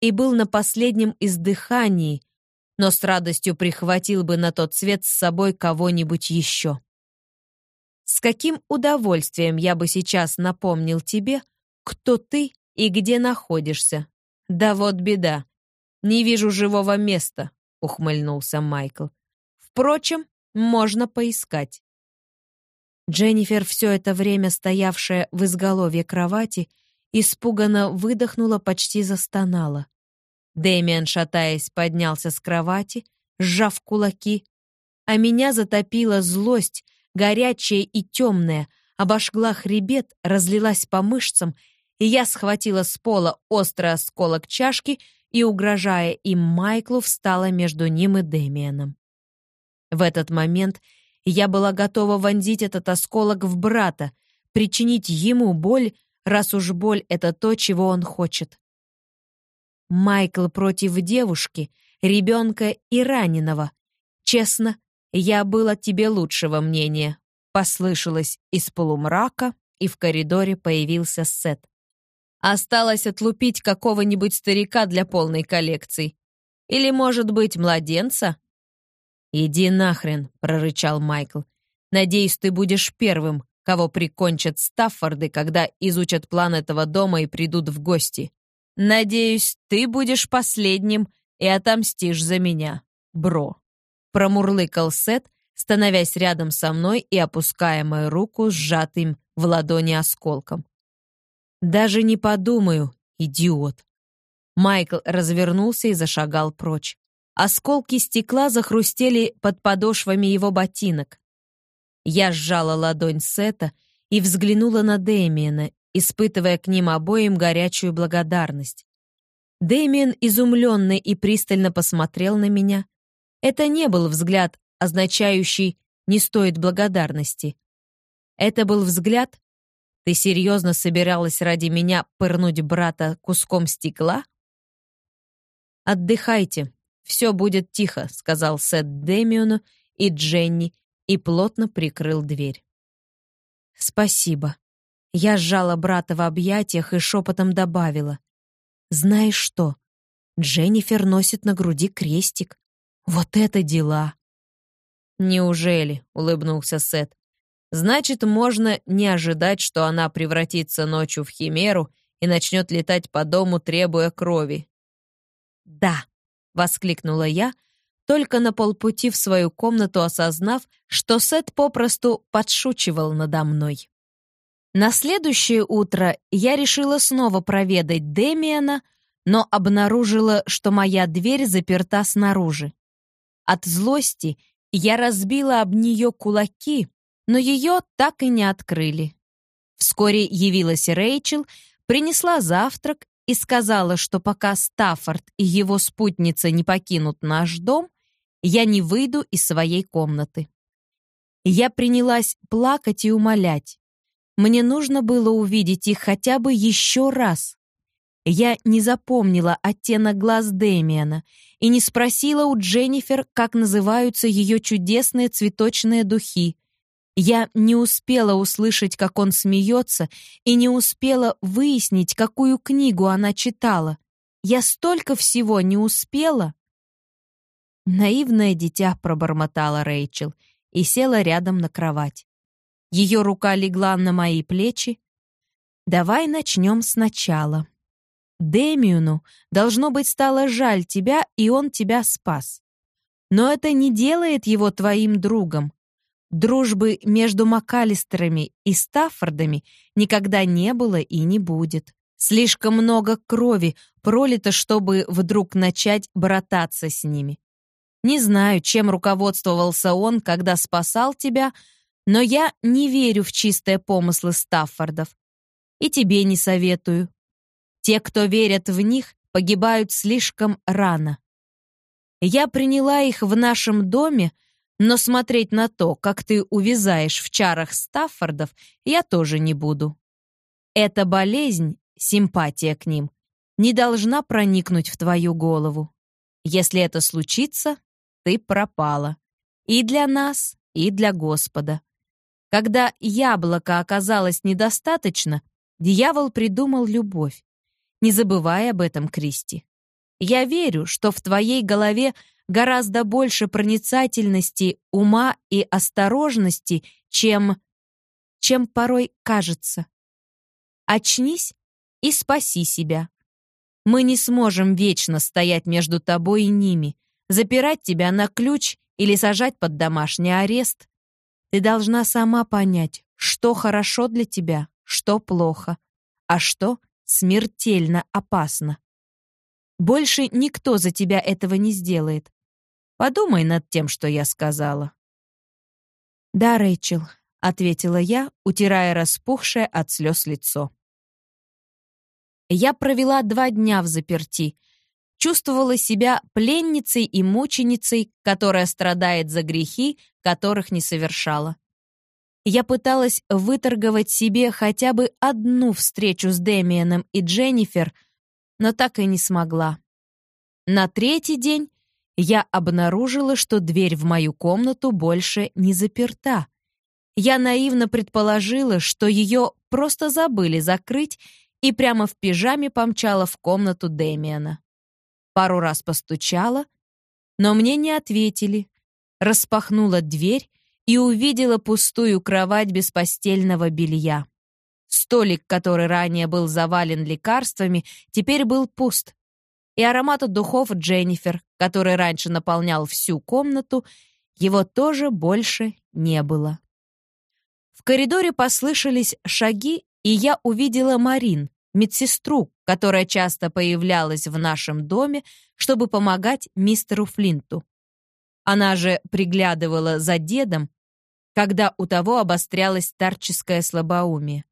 A: и был на последнем издыхании, но с радостью прихватил бы на тот свет с собой кого-нибудь еще. С каким удовольствием я бы сейчас напомнил тебе, кто ты и где находишься. Да вот беда. Не вижу живого места, ухмыльнулся Майкл. Впрочем, можно поискать. Дженнифер, все это время стоявшая в изголовье кровати, испуганно выдохнула, почти застонала. Дэмиан, шатаясь, поднялся с кровати, сжав кулаки, а меня затопила злость, горячая и темная, обожгла хребет, разлилась по мышцам, и я схватила с пола острый осколок чашки и, угрожая им Майклу, встала между ним и Дэмианом. В этот момент я была готова вонзить этот осколок в брата, причинить ему боль, раз уж боль — это то, чего он хочет. Майкл против девушки, ребенка и раненого. Честно, я был от тебе лучшего мнения. Послышалось из полумрака, и в коридоре появился Сет. Осталось отлупить какого-нибудь старика для полной коллекции. Или, может быть, младенца? «Иди нахрен», — прорычал Майкл. «Надеюсь, ты будешь первым, кого прикончат Стаффорды, когда изучат план этого дома и придут в гости. Надеюсь, ты будешь последним и отомстишь за меня, бро». Промурлыкал Сет, становясь рядом со мной и опуская мою руку сжатым в ладони осколком. «Даже не подумаю, идиот». Майкл развернулся и зашагал прочь. Осколки стекла захрустели под подошвами его ботинок. Я сжала ладонь Сета и взглянула на Дэмиена, испытывая к ним обоим горячую благодарность. Дэмиен изумленно и пристально посмотрел на меня. Это не был взгляд, означающий «не стоит благодарности». Это был взгляд «ты серьезно собиралась ради меня пырнуть брата куском стекла?» «Отдыхайте», «Все будет тихо», — сказал Сет Демиону и Дженни и плотно прикрыл дверь. «Спасибо». Я сжала брата в объятиях и шепотом добавила. «Знаешь что? Дженнифер носит на груди крестик. Вот это дела!» «Неужели?» — улыбнулся Сет. «Значит, можно не ожидать, что она превратится ночью в химеру и начнет летать по дому, требуя крови». «Да», воскликнула я, только на полпути в свою комнату осознав, что Сет попросту подшучивал надо мной. На следующее утро я решила снова проведать Демиана, но обнаружила, что моя дверь заперта снаружи. От злости я разбила об нее кулаки, но ее так и не открыли. Вскоре явилась Рэйчел, принесла завтрак и сказала, что пока Стаффорд и его спутница не покинут наш дом, я не выйду из своей комнаты. Я принялась плакать и умолять. Мне нужно было увидеть их хотя бы еще раз. Я не запомнила оттенок глаз Дэмиана и не спросила у Дженнифер, как называются ее чудесные цветочные духи, я не успела услышать, как он смеется, и не успела выяснить, какую книгу она читала. Я столько всего не успела. Наивное дитя пробормотала Рэйчел и села рядом на кровать. Ее рука легла на мои плечи. «Давай начнем сначала». Демиуну, должно быть, стало жаль тебя, и он тебя спас. Но это не делает его твоим другом. Дружбы между Макалистерами и Стаффордами никогда не было и не будет. Слишком много крови пролито, чтобы вдруг начать брататься с ними. Не знаю, чем руководствовался он, когда спасал тебя, но я не верю в чистые помыслы Стаффордов. И тебе не советую. Те, кто верят в них, погибают слишком рано. Я приняла их в нашем доме, но смотреть на то, как ты увязаешь в чарах Стаффордов, я тоже не буду. Эта болезнь, симпатия к ним, не должна проникнуть в твою голову. Если это случится, ты пропала. И для нас, и для Господа. Когда яблока оказалось недостаточно, дьявол придумал любовь. Не забывай об этом, Кристи. Я верю, что в твоей голове гораздо больше проницательности, ума и осторожности, чем... чем порой кажется. Очнись и спаси себя. Мы не сможем вечно стоять между тобой и ними, запирать тебя на ключ или сажать под домашний арест. Ты должна сама понять, что хорошо для тебя, что плохо, а что смертельно опасно. Больше никто за тебя этого не сделает. Подумай над тем, что я сказала. «Да, Рэйчел», — ответила я, утирая распухшее от слез лицо. Я провела два дня в заперти. Чувствовала себя пленницей и мученицей, которая страдает за грехи, которых не совершала. Я пыталась выторговать себе хотя бы одну встречу с Дэмиеном и Дженнифер, но так и не смогла. На третий день я обнаружила, что дверь в мою комнату больше не заперта. Я наивно предположила, что ее просто забыли закрыть, и прямо в пижаме помчала в комнату Дэмиана. Пару раз постучала, но мне не ответили. Распахнула дверь и увидела пустую кровать без постельного белья. Столик, который ранее был завален лекарствами, теперь был пуст. И аромат от духов Дженнифер, который раньше наполнял всю комнату, его тоже больше не было. В коридоре послышались шаги, и я увидела Марин, медсестру, которая часто появлялась в нашем доме, чтобы помогать мистеру Флинту. Она же приглядывала за дедом, когда у того обострялось старческое слабоумие.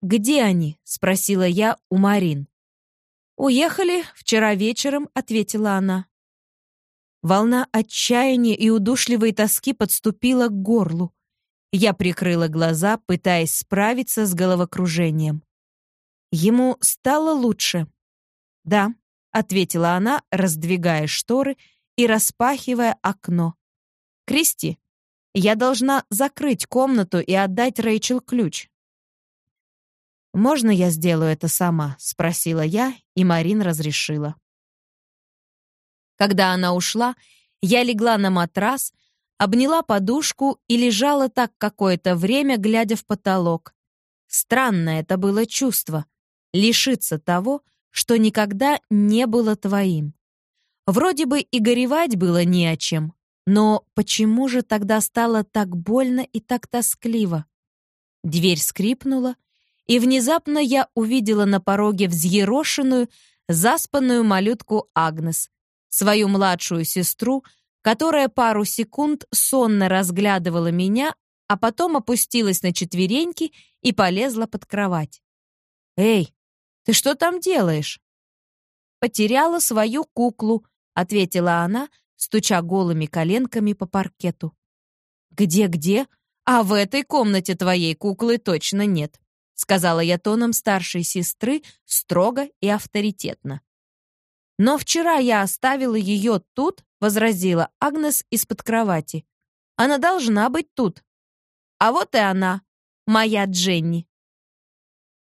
A: «Где они?» — спросила я у Марин. «Уехали вчера вечером», — ответила она. Волна отчаяния и удушливой тоски подступила к горлу. Я прикрыла глаза, пытаясь справиться с головокружением. Ему стало лучше. «Да», — ответила она, раздвигая шторы и распахивая окно. «Кристи, я должна закрыть комнату и отдать Рэйчел ключ». «Можно я сделаю это сама?» — спросила я, и Марин разрешила. Когда она ушла, я легла на матрас, обняла подушку и лежала так какое-то время, глядя в потолок. Странное это было чувство — лишиться того, что никогда не было твоим. Вроде бы и горевать было не о чем, но почему же тогда стало так больно и так тоскливо? Дверь скрипнула, и внезапно я увидела на пороге взъерошенную, заспанную малютку Агнес, свою младшую сестру, которая пару секунд сонно разглядывала меня, а потом опустилась на четвереньки и полезла под кровать. «Эй, ты что там делаешь?» «Потеряла свою куклу», — ответила она, стуча голыми коленками по паркету. «Где-где? А в этой комнате твоей куклы точно нет», сказала я тоном старшей сестры строго и авторитетно. «Но вчера я оставила ее тут», — возразила Агнес из-под кровати. «Она должна быть тут. А вот и она, моя Дженни».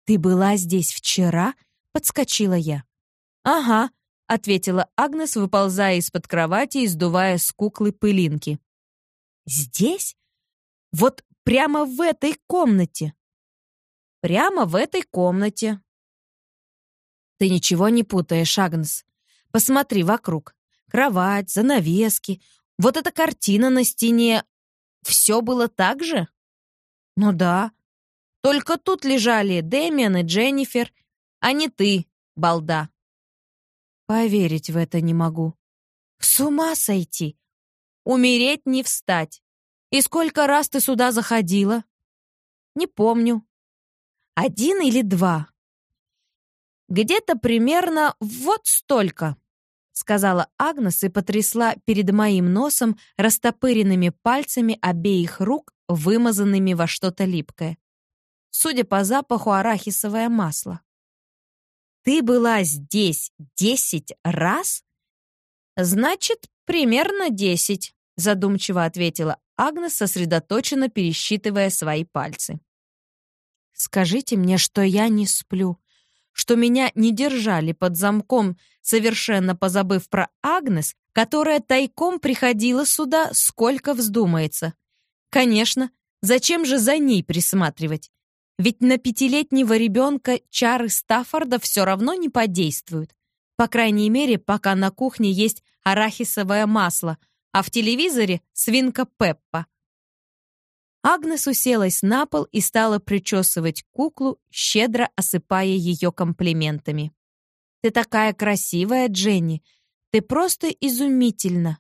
A: «Ты была здесь вчера?» — подскочила я. «Ага», — ответила Агнес, выползая из-под кровати и сдувая с куклы пылинки. «Здесь? Вот прямо в этой комнате?» «Прямо в этой комнате». Ты ничего не путаешь, Агнес. Посмотри вокруг. Кровать, занавески, вот эта картина на стене. Все было так же? Ну да. Только тут лежали Дэмиан и Дженнифер, а не ты, балда. Поверить в это не могу. С ума сойти. Умереть не встать. И сколько раз ты сюда заходила? Не помню. Один или два? Где-то примерно вот столько, сказала Агнес и потрясла перед моим носом растопыренными пальцами обеих рук, вымазанными во что-то липкое. Судя по запаху, арахисовое масло. Ты была здесь десять раз? Значит, примерно десять, задумчиво ответила Агнес, сосредоточенно пересчитывая свои пальцы. Скажите мне, что я не сплю, что меня не держали под замком, совершенно позабыв про Агнес, которая тайком приходила сюда, сколько вздумается. Конечно, зачем же за ней присматривать? Ведь на пятилетнего ребенка чары Стаффорда все равно не подействуют. По крайней мере, пока на кухне есть арахисовое масло, а в телевизоре свинка Пеппа. Агнес уселась на пол и стала причесывать куклу, щедро осыпая ее комплиментами. «Ты такая красивая, Дженни! Ты просто изумительна!»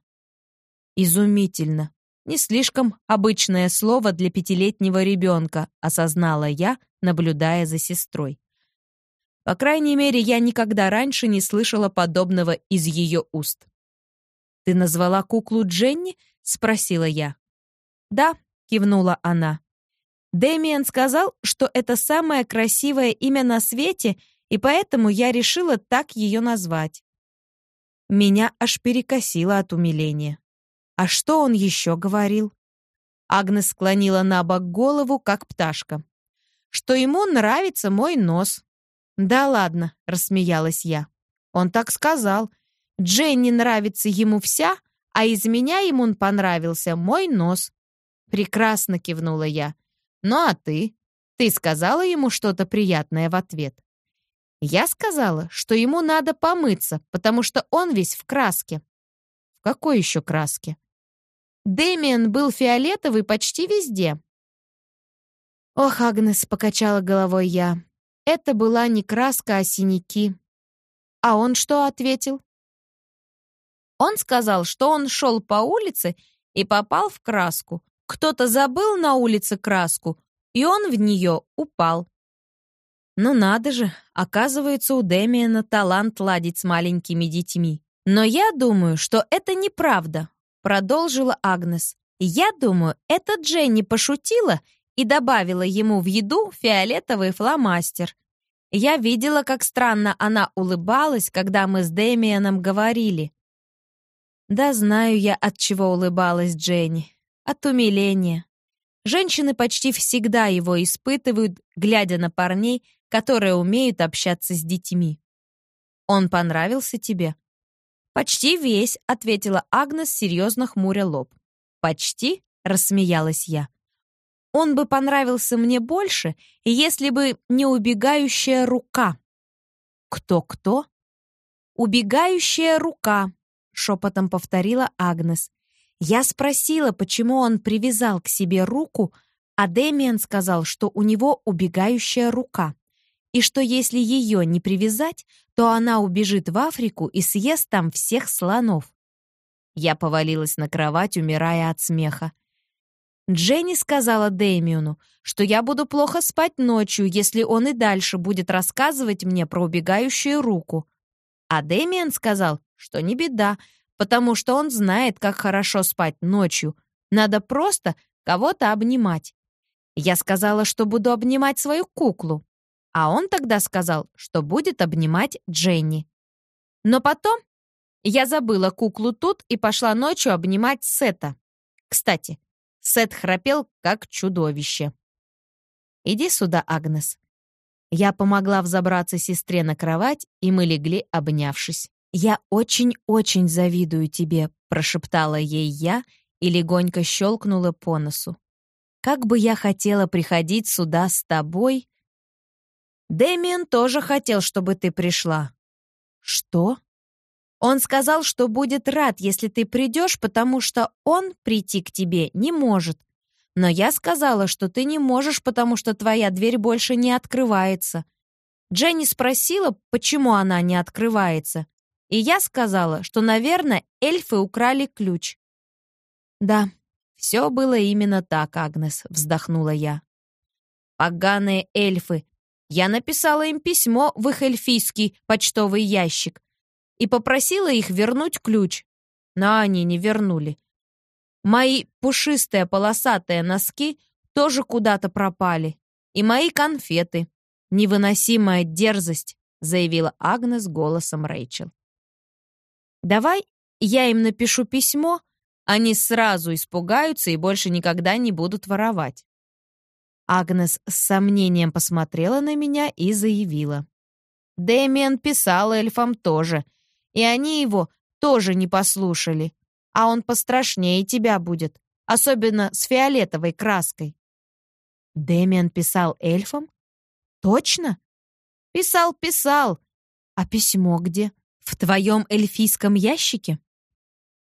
A: «Изумительно!» Не слишком обычное слово для пятилетнего ребенка, осознала я, наблюдая за сестрой. По крайней мере, я никогда раньше не слышала подобного из ее уст. «Ты назвала куклу Дженни?» — спросила я. «Да», — кивнула она. Дэмиен сказал, что это самое красивое имя на свете, и поэтому я решила так ее назвать. Меня аж перекосило от умиления. А что он еще говорил? Агнес склонила на бок голову, как пташка. Что ему нравится мой нос. Да ладно, рассмеялась я. Он так сказал. Дженни нравится ему вся, а из меня ему понравился мой нос. Прекрасно кивнула я. Ну а ты? Ты сказала ему что-то приятное в ответ? Я сказала, что ему надо помыться, потому что он весь в краске. В какой еще краске? Дэмиан был фиолетовый почти везде. Ох, Агнес, покачала головой я. Это была не краска, а синяки. А он что ответил? Он сказал, что он шел по улице и попал в краску, кто-то забыл на улице краску, и он в нее упал. Ну надо же, оказывается, у Дэмиена талант ладить с маленькими детьми. Но я думаю, что это неправда, продолжила Агнес. Я думаю, это Дженни пошутила и добавила ему в еду фиолетовый фломастер. Я видела, как странно она улыбалась, когда мы с Дэмианом говорили. Да знаю я, от чего улыбалась Дженни. От умиления. Женщины почти всегда его испытывают, глядя на парней, которые умеют общаться с детьми. «Он понравился тебе?» «Почти весь», — ответила Агнес, серьезно хмуря лоб. «Почти?» — рассмеялась я. «Он бы понравился мне больше, если бы не убегающая рука». «Кто-кто?» «Убегающая рука», — шепотом повторила Агнес. Я спросила, почему он привязал к себе руку, а Дэмиан сказал, что у него убегающая рука, и что если ее не привязать, то она убежит в Африку и съест там всех слонов. Я повалилась на кровать, умирая от смеха. Дженни сказала Дэмиону, что я буду плохо спать ночью, если он и дальше будет рассказывать мне про убегающую руку. А Дэмиан сказал, что не беда, потому что он знает, как хорошо спать ночью. Надо просто кого-то обнимать. Я сказала, что буду обнимать свою куклу, а он тогда сказал, что будет обнимать Дженни. Но потом я забыла куклу тут и пошла ночью обнимать Сета. Кстати, Сет храпел, как чудовище. «Иди сюда, Агнес». Я помогла взобраться сестре на кровать, и мы легли, обнявшись. «Я очень-очень завидую тебе», — прошептала ей я и легонько щелкнула по носу. «Как бы я хотела приходить сюда с тобой Дэмиен тоже хотел, чтобы ты пришла». «Что?» «Он сказал, что будет рад, если ты придешь, потому что он прийти к тебе не может. Но я сказала, что ты не можешь, потому что твоя дверь больше не открывается. Дженни спросила, почему она не открывается. И я сказала, что, наверное, эльфы украли ключ. «Да, все было именно так, Агнес», — вздохнула я. «Поганые эльфы! Я написала им письмо в их эльфийский почтовый ящик и попросила их вернуть ключ, но они не вернули. Мои пушистые полосатые носки тоже куда-то пропали, и мои конфеты. Невыносимая дерзость», — заявила Агнес голосом Рэйчел. «Давай я им напишу письмо, они сразу испугаются и больше никогда не будут воровать». Агнес с сомнением посмотрела на меня и заявила. «Дэмиан писал эльфам тоже, и они его тоже не послушали, а он пострашнее тебя будет, особенно с фиолетовой краской». Дэмиан писал эльфам? Точно? Писал, писал. А письмо где? В твоем эльфийском ящике?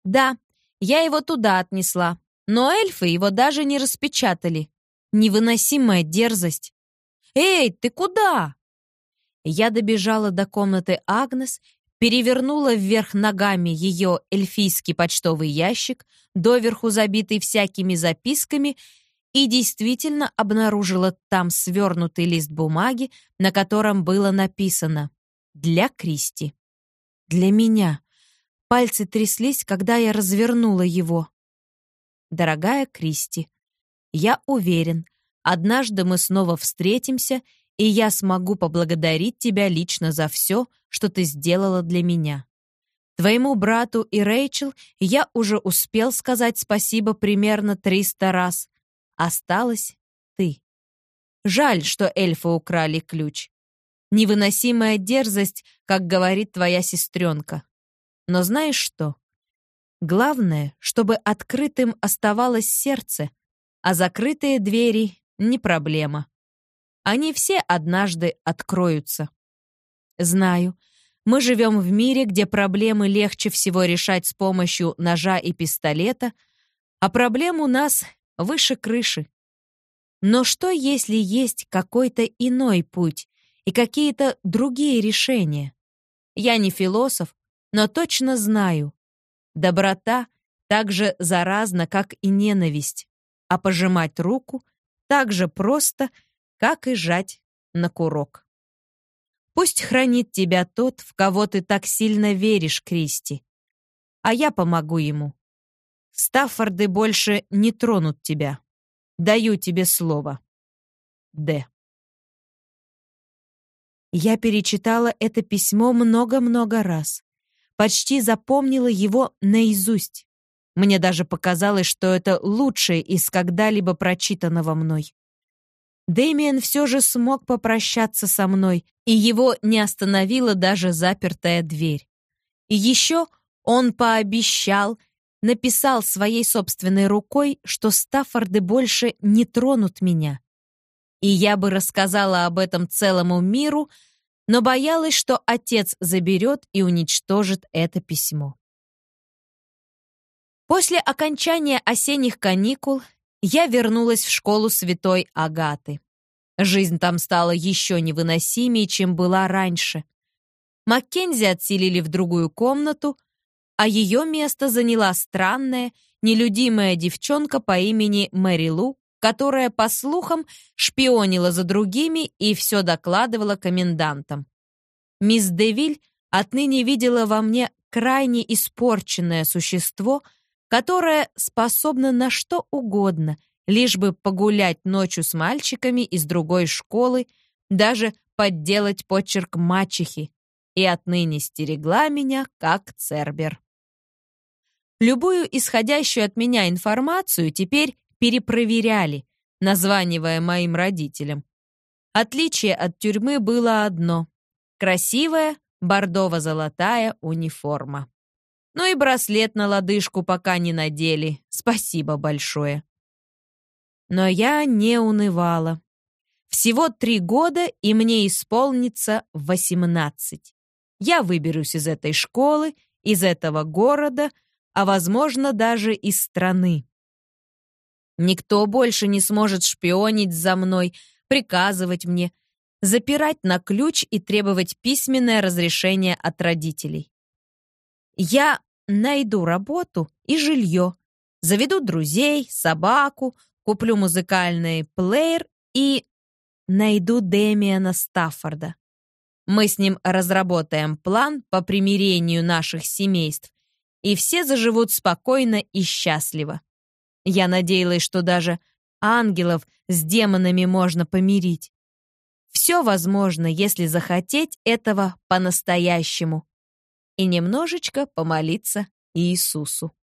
A: Да, я его туда отнесла. Но эльфы его даже не распечатали. Невыносимая дерзость. «Эй, ты куда?» Я добежала до комнаты Агнес, перевернула вверх ногами ее эльфийский почтовый ящик, доверху забитый всякими записками, и действительно обнаружила там свернутый лист бумаги, на котором было написано «Для Кристи». «Для меня». Пальцы тряслись, когда я развернула его. «Дорогая Кристи, я уверен, однажды мы снова встретимся, и я смогу поблагодарить тебя лично за все, что ты сделала для меня. Твоему брату и Рэйчел я уже успел сказать спасибо примерно 300 раз, Осталась ты. Жаль, что эльфы украли ключ. Невыносимая дерзость, как говорит твоя сестренка. Но знаешь что? Главное, чтобы открытым оставалось сердце, а закрытые двери — не проблема. Они все однажды откроются. Знаю, мы живем в мире, где проблемы легче всего решать с помощью ножа и пистолета, а проблем у нас выше крыши. Но что, если есть какой-то иной путь и какие-то другие решения? Я не философ, но точно знаю. Доброта так же заразна, как и ненависть, а пожимать руку так же просто, как и жать на курок. Пусть хранит тебя тот, в кого ты так сильно веришь, Кристи, а я помогу ему. Стаффорды больше не тронут тебя. Даю тебе слово. Д. Я перечитала это письмо много-много раз. Почти запомнила его наизусть. Мне даже показалось, что это лучшее из когда-либо прочитанного мной. Дэмиен все же смог попрощаться со мной, и его не остановила даже запертая дверь. И еще он пообещал, написал своей собственной рукой, что Стаффорды больше не тронут меня. И я бы рассказала об этом целому миру, но боялась, что отец заберет и уничтожит это письмо. После окончания осенних каникул я вернулась в школу святой Агаты. Жизнь там стала еще невыносимее, чем была раньше. Маккензи отселили в другую комнату — а ее место заняла странная, нелюдимая девчонка по имени Мэри Лу, которая, по слухам, шпионила за другими и все докладывала комендантам. Мисс Девиль отныне видела во мне крайне испорченное существо, которое способно на что угодно, лишь бы погулять ночью с мальчиками из другой школы, даже подделать почерк мачехи, и отныне стерегла меня как Цербер. Любую исходящую от меня информацию теперь перепроверяли, названивая моим родителям. Отличие от тюрьмы было одно — красивая бордово-золотая униформа. Ну и браслет на лодыжку пока не надели, спасибо большое. Но я не унывала. Всего три года, и мне исполнится восемнадцать. Я выберусь из этой школы, из этого города, а, возможно, даже из страны. Никто больше не сможет шпионить за мной, приказывать мне, запирать на ключ и требовать письменное разрешение от родителей. Я найду работу и жилье, заведу друзей, собаку, куплю музыкальный плеер и найду Дэмиана Стаффорда. Мы с ним разработаем план по примирению наших семейств, и все заживут спокойно и счастливо. Я надеялась, что даже ангелов с демонами можно помирить. Все возможно, если захотеть этого по-настоящему и немножечко помолиться Иисусу.